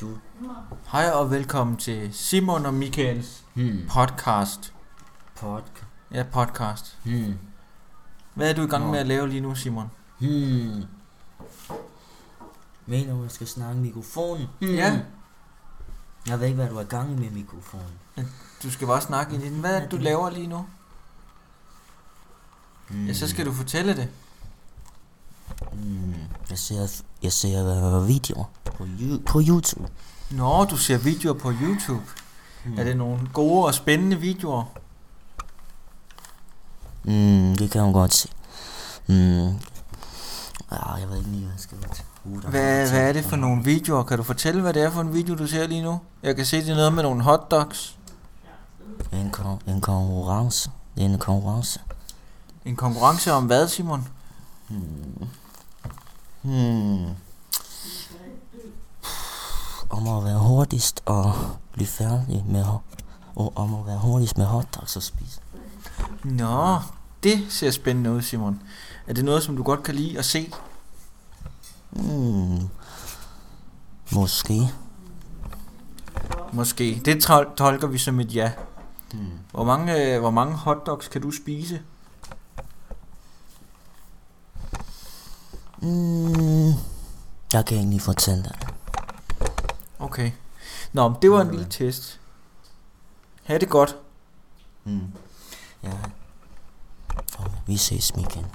Du. Hej og velkommen til Simon og Michaels Hmm. podcast. Podcast. Ja, podcast. Hmm. Hvad er du i gang Nå. med at lave lige nu, Simon? Hmm. Mener du, jeg skal snakke i mikrofonen? Hmm. Ja. Jeg ved ikke, hvad du er i gang med mikrofonen. Du skal bare snakke i den. Hvad er det, du laver lige nu? Hmm. Ja, så skal du fortælle det. Hmm. Jeg ser, jeg ser videoer på, på YouTube. Nå, du ser videoer på YouTube. Hmm. Er det nogle gode og spændende videoer? Hmm, det kan man godt se. Hmm. Ah, jeg ved ikke lige, hvad jeg skal dig. Hvad, hvad er det for nogle videoer? Kan du fortælle, hvad det er for en video, du ser lige nu? Jeg kan se, det er noget med nogle hotdogs. En, kon- en konkurrence. Det er en konkurrence. En konkurrence om hvad, Simon? Hmm. Hmm. Om at være hurtigst og blive færdig med og om at være hurtigst med hotdogs og spise. Nå, det ser spændende ud, Simon. Er det noget, som du godt kan lide at se? Hmm. Måske. Måske. Det tol- tolker vi som et ja. Hmm. Hvor mange, øh, hvor mange hotdogs kan du spise? Hmm. Jeg kan ikke lige fortælle dig. Okay. Nå, men det var en lille test. Ha' det godt. Hmm. Ja. Og vi ses, Michael.